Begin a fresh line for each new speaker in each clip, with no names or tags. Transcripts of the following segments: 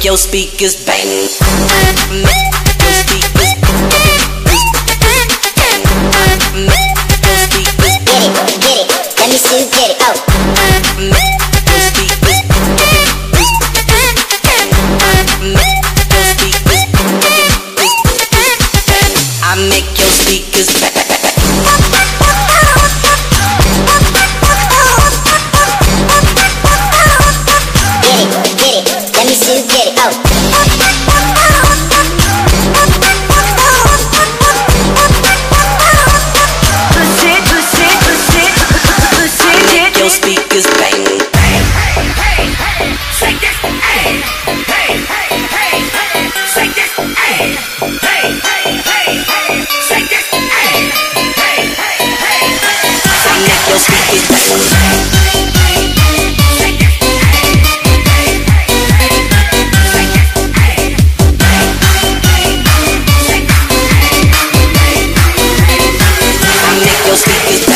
make your speakers bang. Make your speakers. Make your speakers
get it, get it. Let me see you get it. Oh.
Make your speakers I make your speakers bang.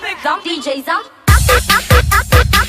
Dump, dump, DJ, dump.